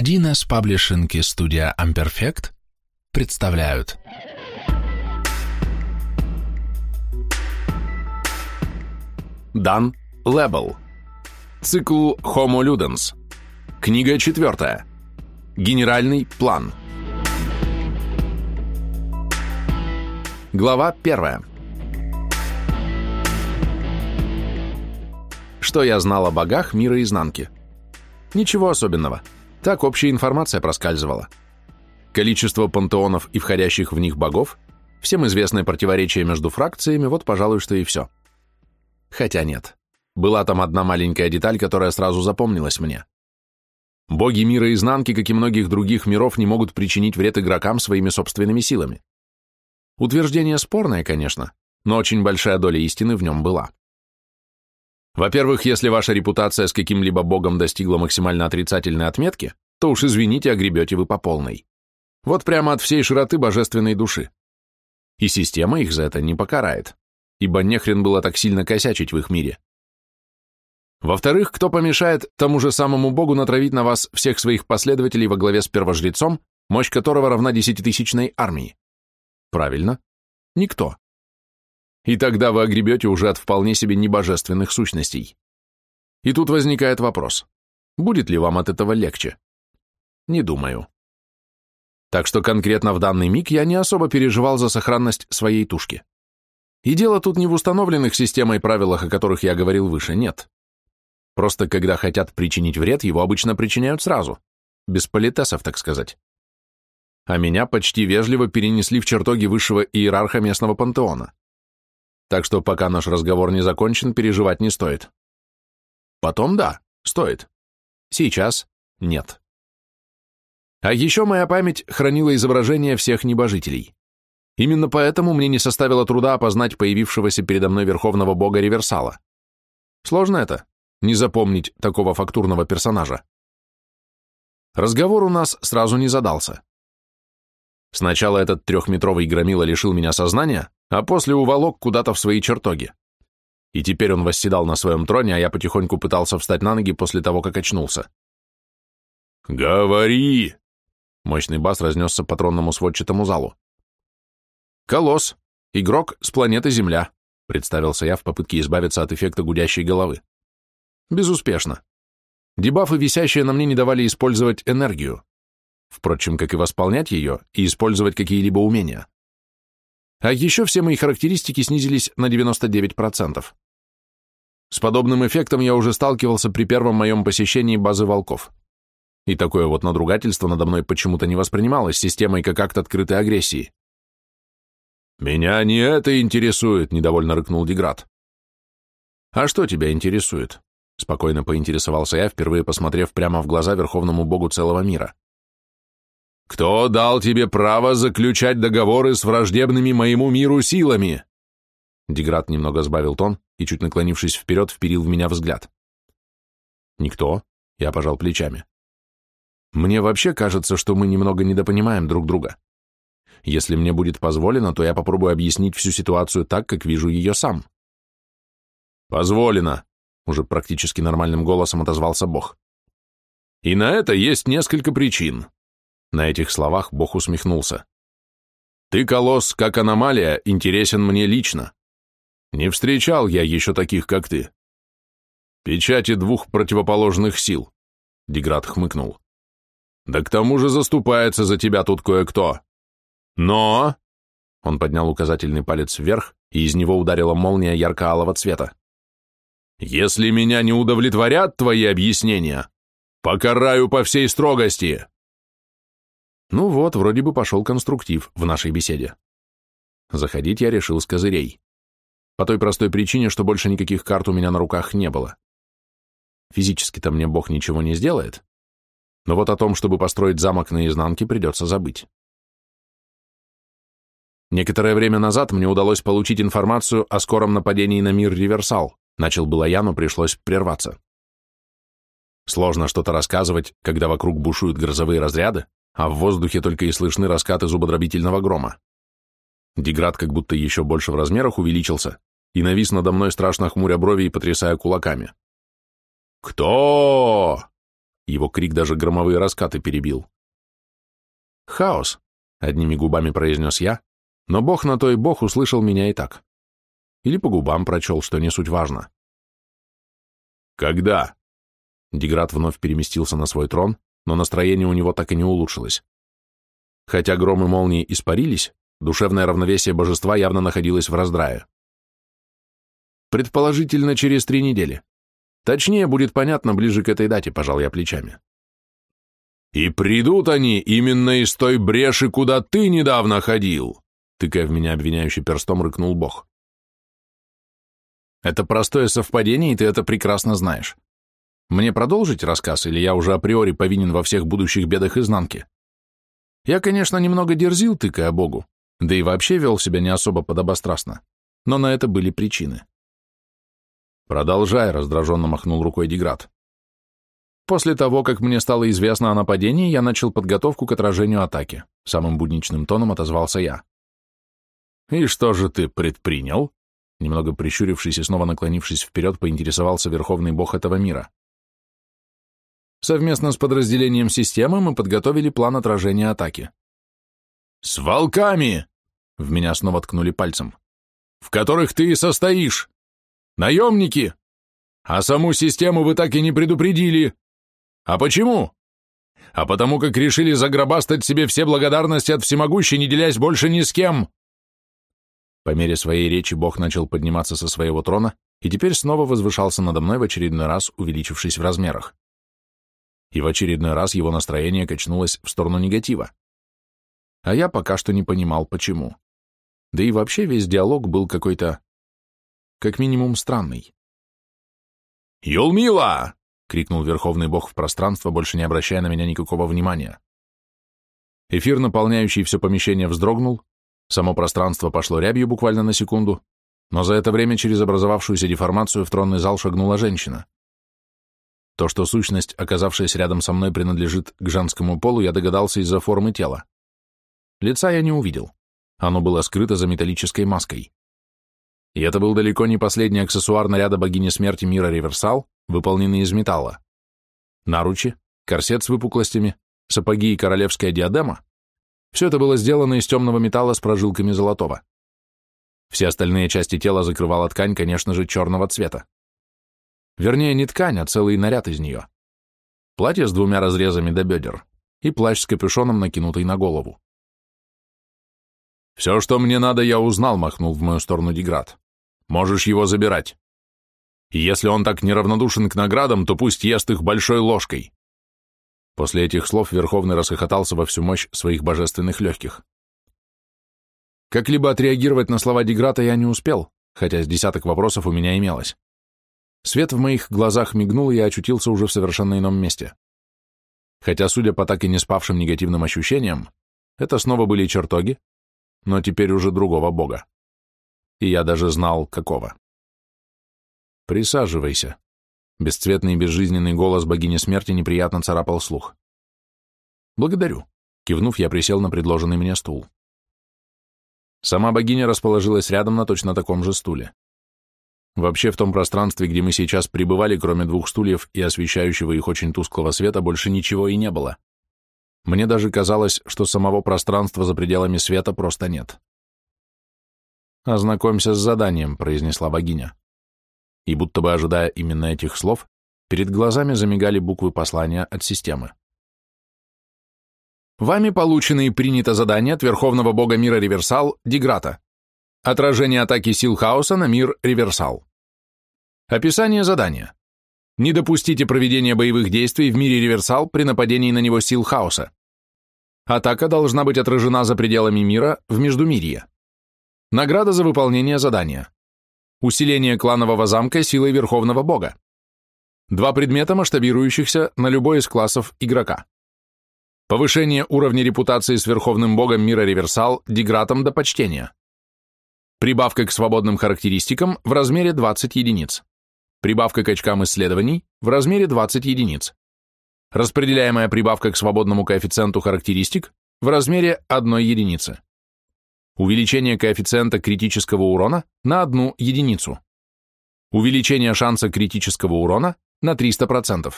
1С Паблишинг и студия Amperfect представляют. Дан Лебел Цикл Homo Ludens Книга четвертая. Генеральный план. Глава первая. Что я знал о богах мира изнанки? Ничего особенного. Так общая информация проскальзывала. Количество пантеонов и входящих в них богов, всем известное противоречие между фракциями, вот, пожалуй, что и все. Хотя нет. Была там одна маленькая деталь, которая сразу запомнилась мне. Боги мира изнанки, как и многих других миров, не могут причинить вред игрокам своими собственными силами. Утверждение спорное, конечно, но очень большая доля истины в нем была. Во-первых, если ваша репутация с каким-либо богом достигла максимально отрицательной отметки, то уж извините, огребете вы по полной. Вот прямо от всей широты божественной души. И система их за это не покарает, ибо нехрен было так сильно косячить в их мире. Во-вторых, кто помешает тому же самому богу натравить на вас всех своих последователей во главе с первожрецом, мощь которого равна десятитысячной армии? Правильно, никто и тогда вы огребете уже от вполне себе небожественных сущностей. И тут возникает вопрос, будет ли вам от этого легче? Не думаю. Так что конкретно в данный миг я не особо переживал за сохранность своей тушки. И дело тут не в установленных системой правилах, о которых я говорил выше, нет. Просто когда хотят причинить вред, его обычно причиняют сразу, без политесов, так сказать. А меня почти вежливо перенесли в чертоги высшего иерарха местного пантеона так что пока наш разговор не закончен, переживать не стоит. Потом да, стоит. Сейчас нет. А еще моя память хранила изображения всех небожителей. Именно поэтому мне не составило труда опознать появившегося передо мной верховного бога Реверсала. Сложно это, не запомнить такого фактурного персонажа. Разговор у нас сразу не задался. Сначала этот трехметровый громила лишил меня сознания, а после уволок куда-то в свои чертоги. И теперь он восседал на своем троне, а я потихоньку пытался встать на ноги после того, как очнулся. «Говори!» Мощный бас разнесся по тронному сводчатому залу. «Колосс, игрок с планеты Земля», представился я в попытке избавиться от эффекта гудящей головы. Безуспешно. Дебафы, висящие на мне, не давали использовать энергию. Впрочем, как и восполнять ее и использовать какие-либо умения. А еще все мои характеристики снизились на 99%. С подобным эффектом я уже сталкивался при первом моем посещении базы волков. И такое вот надругательство надо мной почему-то не воспринималось системой как акт открытой агрессии. «Меня не это интересует», — недовольно рыкнул Деград. «А что тебя интересует?» — спокойно поинтересовался я, впервые посмотрев прямо в глаза верховному богу целого мира. Кто дал тебе право заключать договоры с враждебными моему миру силами?» Деград немного сбавил тон и, чуть наклонившись вперед, вперил в меня взгляд. «Никто», — я пожал плечами. «Мне вообще кажется, что мы немного недопонимаем друг друга. Если мне будет позволено, то я попробую объяснить всю ситуацию так, как вижу ее сам». «Позволено», — уже практически нормальным голосом отозвался Бог. «И на это есть несколько причин. На этих словах Бог усмехнулся. «Ты, колосс, как аномалия, интересен мне лично. Не встречал я еще таких, как ты. Печати двух противоположных сил», — Деград хмыкнул. «Да к тому же заступается за тебя тут кое-кто. Но...» Он поднял указательный палец вверх, и из него ударила молния ярко-алого цвета. «Если меня не удовлетворят твои объяснения, покараю по всей строгости!» Ну вот, вроде бы пошел конструктив в нашей беседе. Заходить я решил с козырей. По той простой причине, что больше никаких карт у меня на руках не было. Физически-то мне Бог ничего не сделает, но вот о том, чтобы построить замок на изнанке, придется забыть. Некоторое время назад мне удалось получить информацию о скором нападении на мир Риверсал. Начал было я, но пришлось прерваться. Сложно что-то рассказывать, когда вокруг бушуют грозовые разряды, а в воздухе только и слышны раскаты зубодробительного грома. Деград как будто еще больше в размерах увеличился и навис надо мной страшно хмуря брови и потрясая кулаками. «Кто?» Его крик даже громовые раскаты перебил. «Хаос», — одними губами произнес я, но бог на то и бог услышал меня и так. Или по губам прочел, что не суть важно. «Когда?» Деград вновь переместился на свой трон, но настроение у него так и не улучшилось. Хотя громы молнии испарились, душевное равновесие божества явно находилось в раздрае. Предположительно, через три недели. Точнее, будет понятно ближе к этой дате, пожал я плечами. «И придут они именно из той бреши, куда ты недавно ходил!» Тыкая в меня обвиняющий перстом, рыкнул Бог. «Это простое совпадение, и ты это прекрасно знаешь. Мне продолжить рассказ, или я уже априори повинен во всех будущих бедах изнанки? Я, конечно, немного дерзил, тыкая Богу, да и вообще вел себя не особо подобострастно, но на это были причины. «Продолжай», — раздраженно махнул рукой Деград. После того, как мне стало известно о нападении, я начал подготовку к отражению атаки. Самым будничным тоном отозвался я. «И что же ты предпринял?» Немного прищурившись и снова наклонившись вперед, поинтересовался верховный бог этого мира. Совместно с подразделением системы мы подготовили план отражения атаки. «С волками!» — в меня снова ткнули пальцем. «В которых ты и состоишь! Наемники! А саму систему вы так и не предупредили! А почему? А потому как решили загробастать себе все благодарности от всемогущей, не делясь больше ни с кем!» По мере своей речи Бог начал подниматься со своего трона и теперь снова возвышался надо мной в очередной раз, увеличившись в размерах и в очередной раз его настроение качнулось в сторону негатива. А я пока что не понимал, почему. Да и вообще весь диалог был какой-то, как минимум, странный. «Юлмила!» — крикнул Верховный Бог в пространство, больше не обращая на меня никакого внимания. Эфир, наполняющий все помещение, вздрогнул, само пространство пошло рябью буквально на секунду, но за это время через образовавшуюся деформацию в тронный зал шагнула женщина. То, что сущность, оказавшаяся рядом со мной, принадлежит к женскому полу, я догадался из-за формы тела. Лица я не увидел. Оно было скрыто за металлической маской. И это был далеко не последний аксессуар наряда богини смерти мира Реверсал, выполненный из металла. Наручи, корсет с выпуклостями, сапоги и королевская диадема — все это было сделано из темного металла с прожилками золотого. Все остальные части тела закрывала ткань, конечно же, черного цвета. Вернее, не ткань, а целый наряд из нее. Платье с двумя разрезами до бедер и плащ с капюшоном, накинутый на голову. «Все, что мне надо, я узнал», — махнул в мою сторону Деград. «Можешь его забирать. И если он так неравнодушен к наградам, то пусть ест их большой ложкой». После этих слов Верховный расхохотался во всю мощь своих божественных легких. Как-либо отреагировать на слова Деграта я не успел, хотя с десяток вопросов у меня имелось. Свет в моих глазах мигнул, и я очутился уже в совершенно ином месте. Хотя, судя по так и не спавшим негативным ощущениям, это снова были чертоги, но теперь уже другого бога. И я даже знал, какого. «Присаживайся», — бесцветный и безжизненный голос богини смерти неприятно царапал слух. «Благодарю», — кивнув, я присел на предложенный мне стул. Сама богиня расположилась рядом на точно таком же стуле. Вообще в том пространстве, где мы сейчас пребывали, кроме двух стульев и освещающего их очень тусклого света, больше ничего и не было. Мне даже казалось, что самого пространства за пределами света просто нет. «Ознакомься с заданием», — произнесла богиня. И будто бы ожидая именно этих слов, перед глазами замигали буквы послания от системы. Вами получено и принято задание от Верховного Бога Мира Реверсал Диграта. Отражение атаки сил хаоса на мир Реверсал. Описание задания. Не допустите проведения боевых действий в мире Реверсал при нападении на него сил хаоса. Атака должна быть отражена за пределами мира в Междумирье. Награда за выполнение задания. Усиление кланового замка силой Верховного Бога. Два предмета, масштабирующихся на любой из классов игрока. Повышение уровня репутации с Верховным Богом мира Реверсал дегратом до почтения. Прибавка к свободным характеристикам в размере 20 единиц. Прибавка к очкам исследований в размере 20 единиц. Распределяемая прибавка к свободному коэффициенту характеристик в размере 1 единицы. Увеличение коэффициента критического урона на 1 единицу. Увеличение шанса критического урона на 300%.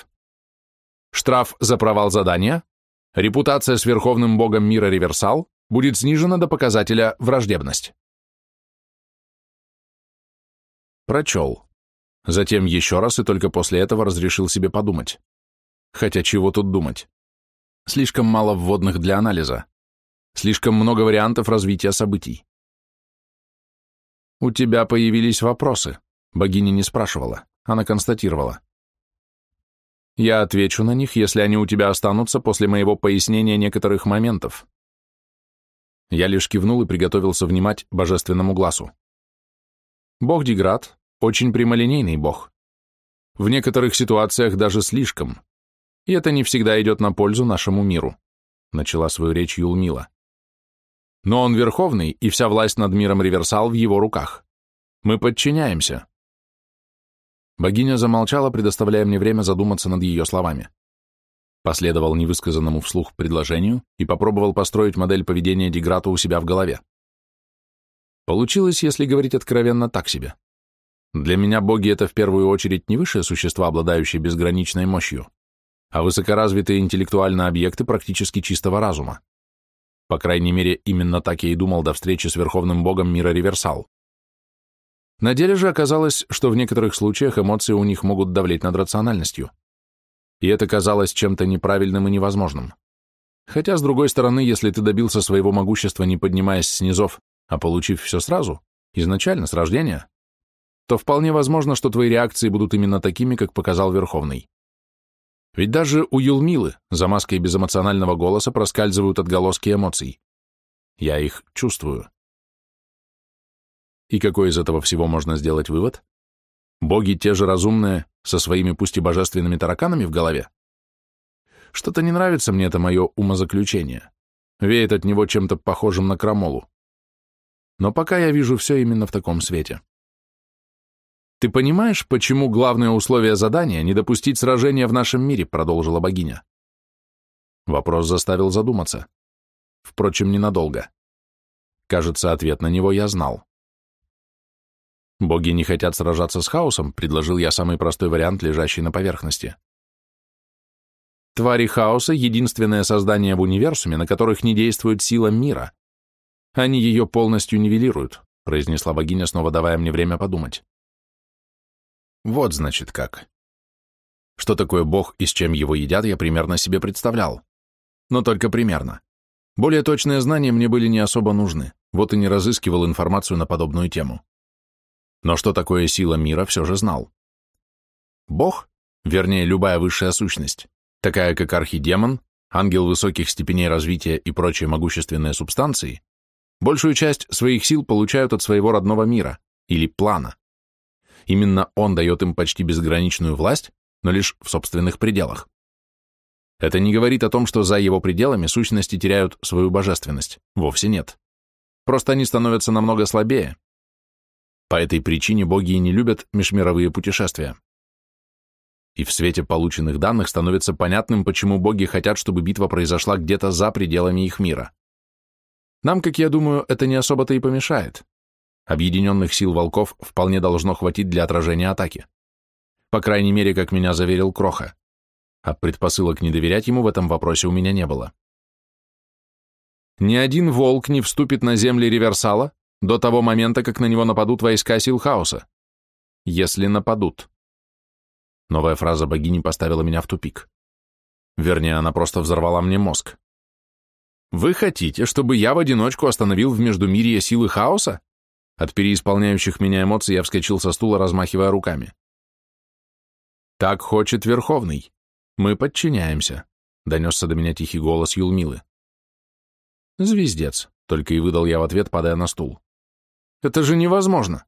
Штраф за провал задания, репутация с верховным богом мира Реверсал будет снижена до показателя враждебность. Прочел. Затем еще раз и только после этого разрешил себе подумать. Хотя чего тут думать? Слишком мало вводных для анализа. Слишком много вариантов развития событий. «У тебя появились вопросы», — богиня не спрашивала, она констатировала. «Я отвечу на них, если они у тебя останутся после моего пояснения некоторых моментов». Я лишь кивнул и приготовился внимать божественному глазу. Бог Деград — очень прямолинейный бог. В некоторых ситуациях даже слишком. И это не всегда идет на пользу нашему миру, начала свою речь Юлмила. Но он верховный, и вся власть над миром Реверсал в его руках. Мы подчиняемся. Богиня замолчала, предоставляя мне время задуматься над ее словами. Последовал невысказанному вслух предложению и попробовал построить модель поведения Деграта у себя в голове. Получилось, если говорить откровенно, так себе. Для меня боги — это в первую очередь не высшие существа, обладающие безграничной мощью, а высокоразвитые интеллектуально объекты практически чистого разума. По крайней мере, именно так я и думал до встречи с Верховным Богом мира Реверсал. На деле же оказалось, что в некоторых случаях эмоции у них могут давлеть над рациональностью. И это казалось чем-то неправильным и невозможным. Хотя, с другой стороны, если ты добился своего могущества, не поднимаясь с низов, а получив все сразу, изначально, с рождения, то вполне возможно, что твои реакции будут именно такими, как показал Верховный. Ведь даже у Юлмилы за маской безэмоционального голоса проскальзывают отголоски эмоций. Я их чувствую. И какой из этого всего можно сделать вывод? Боги те же разумные, со своими пусть и божественными тараканами в голове? Что-то не нравится мне это мое умозаключение. Веет от него чем-то похожим на крамолу. Но пока я вижу все именно в таком свете. «Ты понимаешь, почему главное условие задания — не допустить сражения в нашем мире?» — продолжила богиня. Вопрос заставил задуматься. Впрочем, ненадолго. Кажется, ответ на него я знал. «Боги не хотят сражаться с хаосом», — предложил я самый простой вариант, лежащий на поверхности. Твари хаоса — единственное создание в универсуме, на которых не действует сила мира. Они ее полностью нивелируют, произнесла богиня, снова давая мне время подумать. Вот, значит, как. Что такое бог и с чем его едят, я примерно себе представлял. Но только примерно. Более точные знания мне были не особо нужны, вот и не разыскивал информацию на подобную тему. Но что такое сила мира, все же знал. Бог, вернее, любая высшая сущность, такая как архидемон, ангел высоких степеней развития и прочие могущественные субстанции, большую часть своих сил получают от своего родного мира или плана. Именно он дает им почти безграничную власть, но лишь в собственных пределах. Это не говорит о том, что за его пределами сущности теряют свою божественность. Вовсе нет. Просто они становятся намного слабее. По этой причине боги и не любят межмировые путешествия. И в свете полученных данных становится понятным, почему боги хотят, чтобы битва произошла где-то за пределами их мира. Нам, как я думаю, это не особо-то и помешает. Объединенных сил волков вполне должно хватить для отражения атаки. По крайней мере, как меня заверил Кроха. А предпосылок не доверять ему в этом вопросе у меня не было. Ни один волк не вступит на земли Реверсала до того момента, как на него нападут войска сил хаоса. Если нападут. Новая фраза богини поставила меня в тупик. Вернее, она просто взорвала мне мозг. Вы хотите, чтобы я в одиночку остановил в Междумирье силы хаоса? От переисполняющих меня эмоций я вскочил со стула, размахивая руками. «Так хочет Верховный. Мы подчиняемся», — донесся до меня тихий голос Юлмилы. «Звездец», — только и выдал я в ответ, падая на стул. «Это же невозможно!»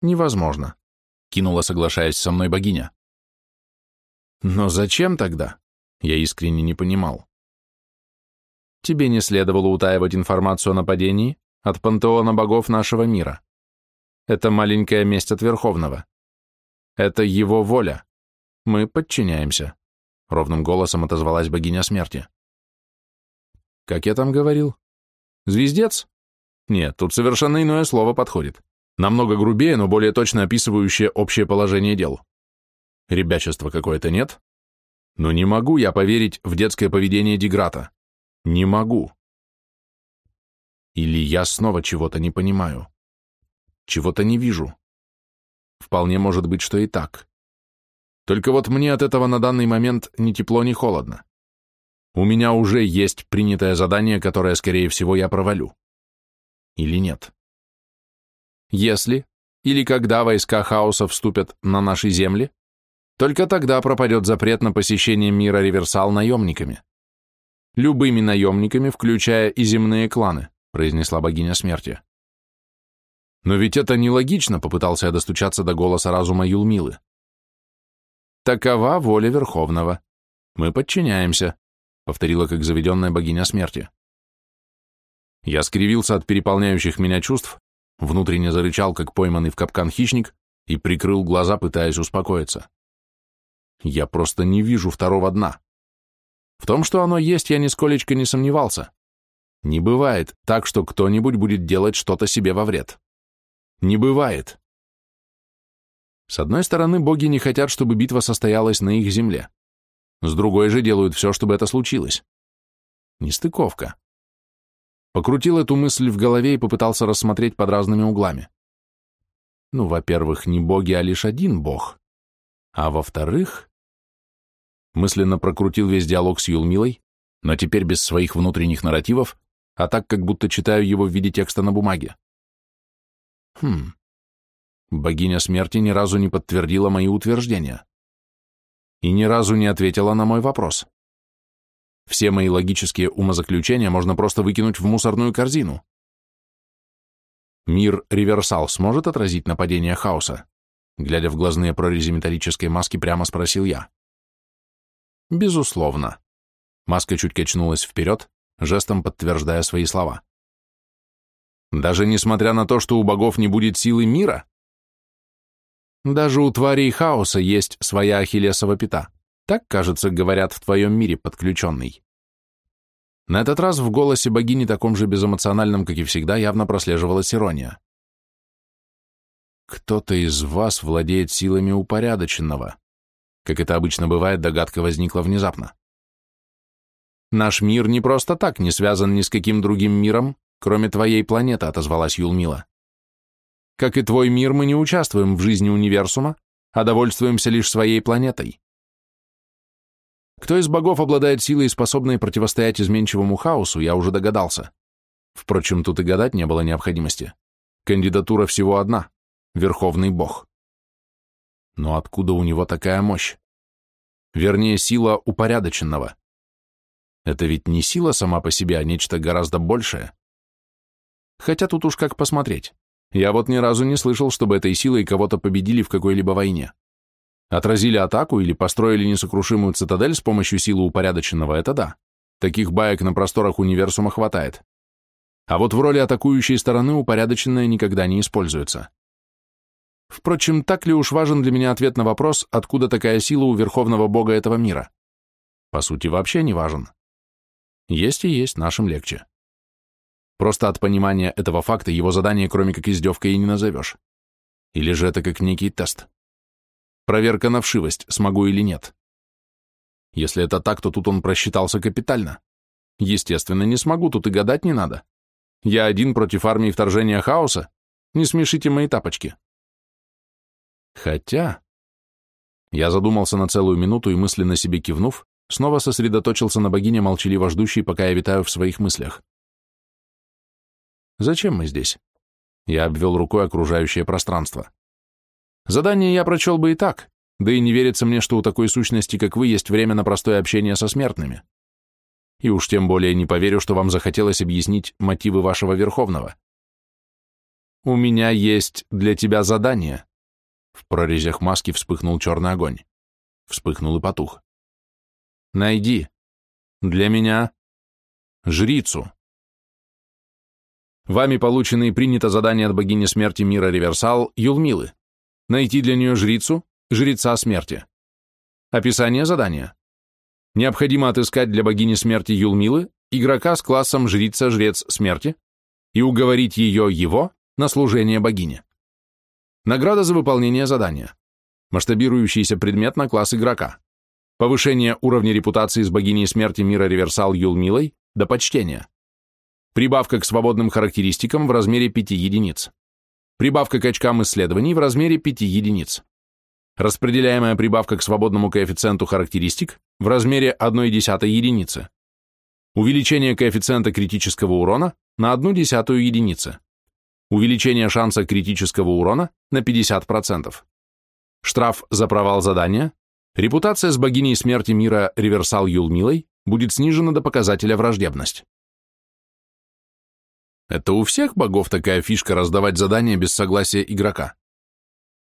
«Невозможно», — кинула, соглашаясь со мной богиня. «Но зачем тогда?» — я искренне не понимал. «Тебе не следовало утаивать информацию о нападении?» от пантеона богов нашего мира. Это маленькая месть от Верховного. Это его воля. Мы подчиняемся. Ровным голосом отозвалась богиня смерти. Как я там говорил? Звездец? Нет, тут совершенно иное слово подходит. Намного грубее, но более точно описывающее общее положение дел. Ребячество какое-то нет? Но не могу я поверить в детское поведение Деграта. Не могу. Или я снова чего-то не понимаю. Чего-то не вижу. Вполне может быть, что и так. Только вот мне от этого на данный момент ни тепло, ни холодно. У меня уже есть принятое задание, которое, скорее всего, я провалю. Или нет? Если или когда войска хаоса вступят на наши земли, только тогда пропадет запрет на посещение мира Реверсал наемниками. Любыми наемниками, включая и земные кланы, произнесла богиня смерти. Но ведь это нелогично, попытался я достучаться до голоса разума Юлмилы. Такова воля Верховного. Мы подчиняемся, повторила как заведенная богиня смерти. Я скривился от переполняющих меня чувств, внутренне зарычал, как пойманный в капкан хищник, и прикрыл глаза, пытаясь успокоиться. Я просто не вижу второго дна. В том, что оно есть, я нисколечко не сомневался. Не бывает так, что кто-нибудь будет делать что-то себе во вред. Не бывает. С одной стороны, боги не хотят, чтобы битва состоялась на их земле. С другой же делают все, чтобы это случилось. Нестыковка. Покрутил эту мысль в голове и попытался рассмотреть под разными углами. Ну, во-первых, не боги, а лишь один бог. А во-вторых... Мысленно прокрутил весь диалог с Юлмилой, но теперь без своих внутренних нарративов, а так, как будто читаю его в виде текста на бумаге. Хм. Богиня смерти ни разу не подтвердила мои утверждения. И ни разу не ответила на мой вопрос. Все мои логические умозаключения можно просто выкинуть в мусорную корзину. Мир Реверсал сможет отразить нападение хаоса? Глядя в глазные прорези металлической маски, прямо спросил я. Безусловно. Маска чуть качнулась вперед, жестом подтверждая свои слова. Даже несмотря на то, что у богов не будет силы мира? Даже у тварей хаоса есть своя ахиллесова пята. Так, кажется, говорят в твоем мире, подключенный. На этот раз в голосе богини, таком же безэмоциональном, как и всегда, явно прослеживалась ирония. «Кто-то из вас владеет силами упорядоченного». Как это обычно бывает, догадка возникла внезапно. «Наш мир не просто так не связан ни с каким другим миром, кроме твоей планеты», — отозвалась Юлмила. «Как и твой мир, мы не участвуем в жизни универсума, а довольствуемся лишь своей планетой. Кто из богов обладает силой, способной противостоять изменчивому хаосу, я уже догадался. Впрочем, тут и гадать не было необходимости. Кандидатура всего одна — Верховный Бог. Но откуда у него такая мощь? Вернее, сила упорядоченного. Это ведь не сила сама по себе, а нечто гораздо большее. Хотя тут уж как посмотреть. Я вот ни разу не слышал, чтобы этой силой кого-то победили в какой-либо войне. Отразили атаку или построили несокрушимую цитадель с помощью силы упорядоченного, это да. Таких баек на просторах универсума хватает. А вот в роли атакующей стороны упорядоченная никогда не используется. Впрочем, так ли уж важен для меня ответ на вопрос, откуда такая сила у верховного бога этого мира? По сути, вообще не важен. Есть и есть, нашим легче. Просто от понимания этого факта его задание, кроме как издевкой, и не назовешь. Или же это как некий тест. Проверка на вшивость, смогу или нет. Если это так, то тут он просчитался капитально. Естественно, не смогу, тут и гадать не надо. Я один против армии вторжения хаоса? Не смешите мои тапочки. Хотя... Я задумался на целую минуту и, мысленно себе кивнув, снова сосредоточился на богине, молчаливо ждущей, пока я витаю в своих мыслях. Зачем мы здесь? Я обвел рукой окружающее пространство. Задание я прочел бы и так, да и не верится мне, что у такой сущности, как вы, есть время на простое общение со смертными. И уж тем более не поверю, что вам захотелось объяснить мотивы вашего Верховного. У меня есть для тебя задание. В прорезях маски вспыхнул черный огонь. Вспыхнул и потух. Найди. Для меня. Жрицу. Вами получено и принято задание от богини смерти мира Реверсал Юлмилы. Найти для нее жрицу, жреца смерти. Описание задания. Необходимо отыскать для богини смерти Юлмилы игрока с классом жрица-жрец смерти и уговорить ее, его, на служение богине. Награда за выполнение задания. Масштабирующийся предмет на класс игрока. повышение уровня репутации с богиней смерти мира Реверсал Юлмилой до почтения, прибавка к свободным характеристикам в размере 5 единиц, прибавка к очкам исследований в размере 5 единиц, распределяемая прибавка к свободному коэффициенту характеристик в размере 1,1 единицы, увеличение коэффициента критического урона на 1,1 единицы, увеличение шанса критического урона на 50%, штраф за провал задания, репутация с богиней смерти мира Реверсал Юлмилой будет снижена до показателя враждебность. Это у всех богов такая фишка раздавать задания без согласия игрока.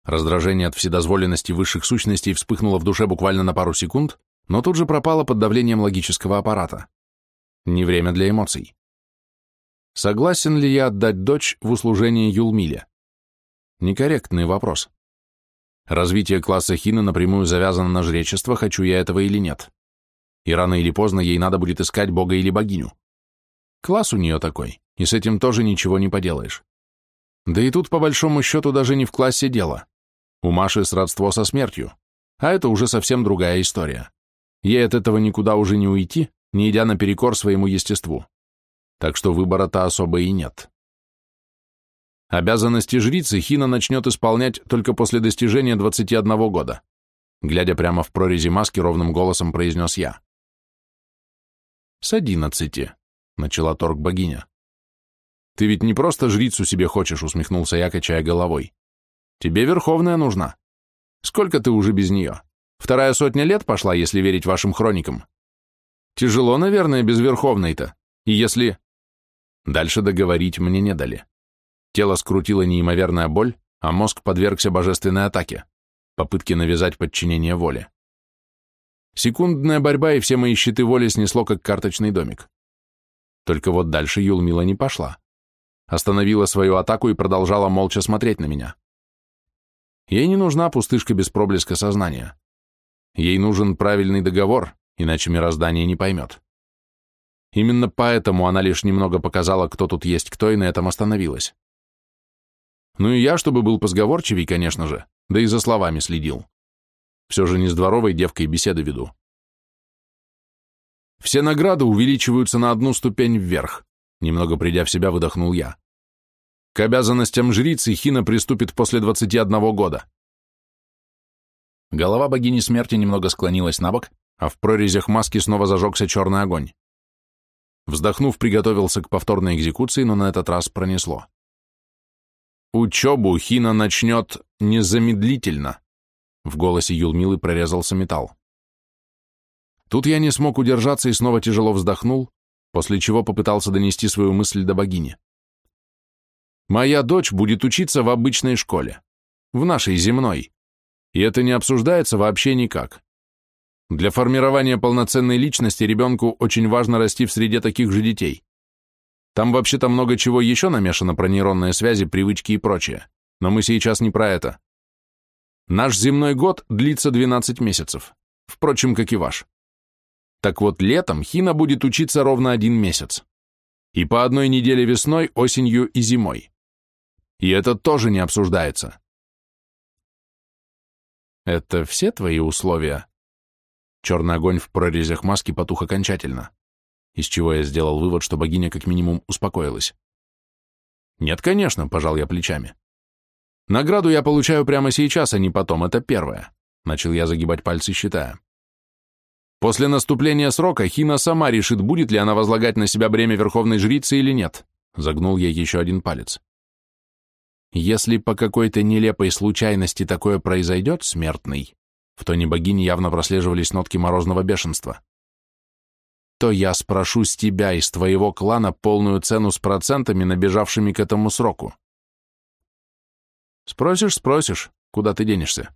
Раздражение от вседозволенности высших сущностей вспыхнуло в душе буквально на пару секунд, но тут же пропало под давлением логического аппарата. Не время для эмоций. Согласен ли я отдать дочь в услужение Юлмиле? Некорректный вопрос. Развитие класса Хина напрямую завязано на жречество, хочу я этого или нет. И рано или поздно ей надо будет искать бога или богиню. Класс у нее такой, и с этим тоже ничего не поделаешь. Да и тут, по большому счету, даже не в классе дело. У Маши сродство со смертью, а это уже совсем другая история. Ей от этого никуда уже не уйти, не идя наперекор своему естеству. Так что выбора-то особо и нет. Обязанности жрицы Хина начнет исполнять только после достижения 21 года. Глядя прямо в прорези маски, ровным голосом произнес я. «С одиннадцати», — начала торг богиня. «Ты ведь не просто жрицу себе хочешь», — усмехнулся я, качая головой. Тебе Верховная нужна. Сколько ты уже без нее? Вторая сотня лет пошла, если верить вашим хроникам. Тяжело, наверное, без Верховной-то. И если... Дальше договорить мне не дали. Тело скрутило неимоверная боль, а мозг подвергся божественной атаке, попытке навязать подчинение воле. Секундная борьба, и все мои щиты воли снесло, как карточный домик. Только вот дальше Юлмила не пошла. Остановила свою атаку и продолжала молча смотреть на меня. Ей не нужна пустышка без проблеска сознания. Ей нужен правильный договор, иначе мироздание не поймет. Именно поэтому она лишь немного показала, кто тут есть кто, и на этом остановилась. Ну и я, чтобы был позговорчивей, конечно же, да и за словами следил. Все же не с дворовой девкой беседы веду. Все награды увеличиваются на одну ступень вверх, немного придя в себя, выдохнул я. К обязанностям жрицы Хина приступит после 21 года. Голова богини смерти немного склонилась на бок, а в прорезях маски снова зажегся черный огонь. Вздохнув, приготовился к повторной экзекуции, но на этот раз пронесло. «Учебу Хина начнет незамедлительно», — в голосе Юлмилы прорезался металл. Тут я не смог удержаться и снова тяжело вздохнул, после чего попытался донести свою мысль до богини. Моя дочь будет учиться в обычной школе, в нашей земной, и это не обсуждается вообще никак. Для формирования полноценной личности ребенку очень важно расти в среде таких же детей. Там вообще-то много чего еще намешано про нейронные связи, привычки и прочее, но мы сейчас не про это. Наш земной год длится 12 месяцев, впрочем, как и ваш. Так вот, летом Хина будет учиться ровно один месяц. И по одной неделе весной, осенью и зимой. И это тоже не обсуждается. Это все твои условия? Черный огонь в прорезях маски потух окончательно, из чего я сделал вывод, что богиня как минимум успокоилась. Нет, конечно, пожал я плечами. Награду я получаю прямо сейчас, а не потом, это первое. Начал я загибать пальцы, считая. После наступления срока Хина сама решит, будет ли она возлагать на себя бремя верховной жрицы или нет. Загнул я еще один палец. Если по какой-то нелепой случайности такое произойдет, смертный, в тоне богини явно прослеживались нотки морозного бешенства, то я спрошу с тебя из твоего клана полную цену с процентами, набежавшими к этому сроку. Спросишь, спросишь, куда ты денешься.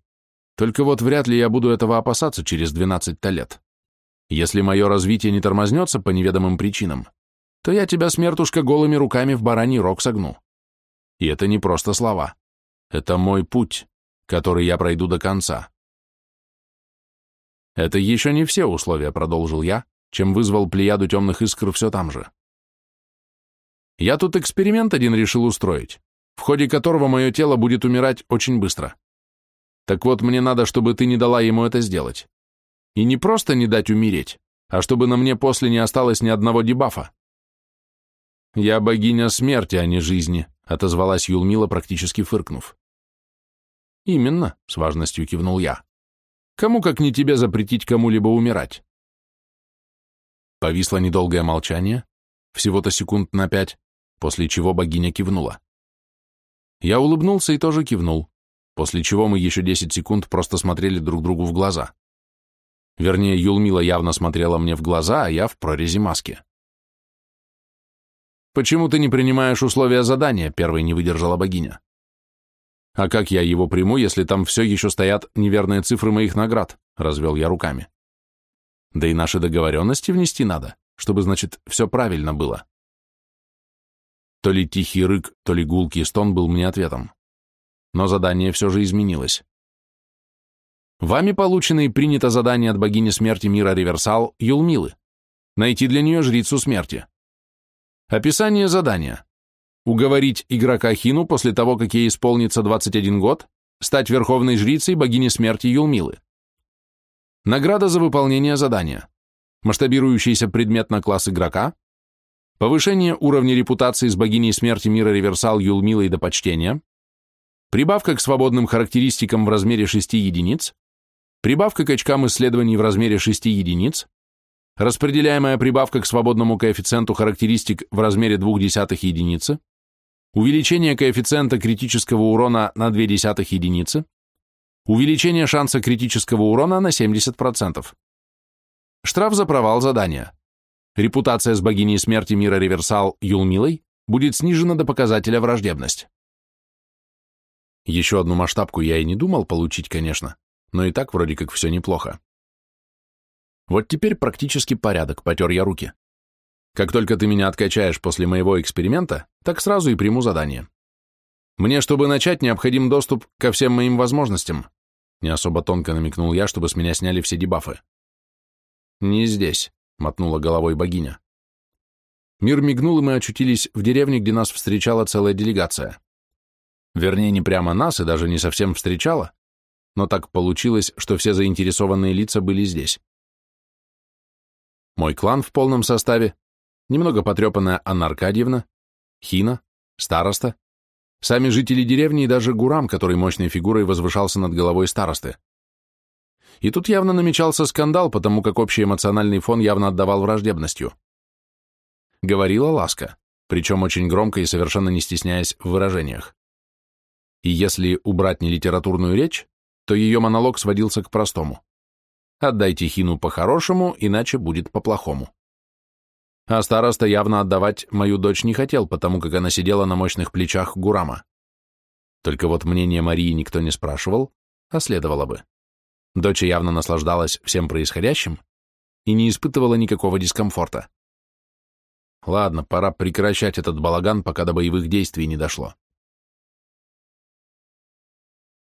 Только вот вряд ли я буду этого опасаться через 12-то лет. Если мое развитие не тормознется по неведомым причинам, то я тебя, смертушка, голыми руками в бараний рог согну. И это не просто слова. Это мой путь, который я пройду до конца. Это еще не все условия, продолжил я, чем вызвал плеяду темных искр все там же. Я тут эксперимент один решил устроить, в ходе которого мое тело будет умирать очень быстро. Так вот, мне надо, чтобы ты не дала ему это сделать. И не просто не дать умереть, а чтобы на мне после не осталось ни одного дебафа. «Я богиня смерти, а не жизни», — отозвалась Юлмила, практически фыркнув. «Именно», — с важностью кивнул я. «Кому, как не тебе, запретить кому-либо умирать?» Повисло недолгое молчание, всего-то секунд на пять, после чего богиня кивнула. Я улыбнулся и тоже кивнул, после чего мы еще десять секунд просто смотрели друг другу в глаза. Вернее, Юлмила явно смотрела мне в глаза, а я в прорези маски. «Почему ты не принимаешь условия задания?» — первой не выдержала богиня. «А как я его приму, если там все еще стоят неверные цифры моих наград?» — развел я руками. «Да и наши договоренности внести надо, чтобы, значит, все правильно было». То ли тихий рык, то ли гулкий стон был мне ответом. Но задание все же изменилось. Вами получено и принято задание от богини смерти мира Реверсал Юлмилы. Найти для нее жрицу смерти. Описание задания. Уговорить игрока Хину после того, как ей исполнится 21 год, стать верховной жрицей богини смерти Юлмилы. Награда за выполнение задания. Масштабирующийся предмет на класс игрока. Повышение уровня репутации с богиней смерти мира Реверсал Юлмилой до почтения. Прибавка к свободным характеристикам в размере 6 единиц. Прибавка к очкам исследований в размере 6 единиц распределяемая прибавка к свободному коэффициенту характеристик в размере 0,2 единицы, увеличение коэффициента критического урона на 0,2 единицы, увеличение шанса критического урона на 70%. Штраф за провал задания. Репутация с богиней смерти мира Реверсал Юлмилой будет снижена до показателя враждебность. Еще одну масштабку я и не думал получить, конечно, но и так вроде как все неплохо. Вот теперь практически порядок, потер я руки. Как только ты меня откачаешь после моего эксперимента, так сразу и приму задание. Мне, чтобы начать, необходим доступ ко всем моим возможностям. Не особо тонко намекнул я, чтобы с меня сняли все дебафы. Не здесь, мотнула головой богиня. Мир мигнул, и мы очутились в деревне, где нас встречала целая делегация. Вернее, не прямо нас и даже не совсем встречала, но так получилось, что все заинтересованные лица были здесь мой клан в полном составе, немного потрепанная Анна Аркадьевна, Хина, староста, сами жители деревни и даже Гурам, который мощной фигурой возвышался над головой старосты. И тут явно намечался скандал, потому как общий эмоциональный фон явно отдавал враждебностью. Говорила Ласка, причем очень громко и совершенно не стесняясь в выражениях. И если убрать нелитературную речь, то ее монолог сводился к простому. Отдайте Хину по-хорошему, иначе будет по-плохому. А староста явно отдавать мою дочь не хотел, потому как она сидела на мощных плечах Гурама. Только вот мнение Марии никто не спрашивал, а следовало бы. Дочь явно наслаждалась всем происходящим и не испытывала никакого дискомфорта. Ладно, пора прекращать этот балаган, пока до боевых действий не дошло.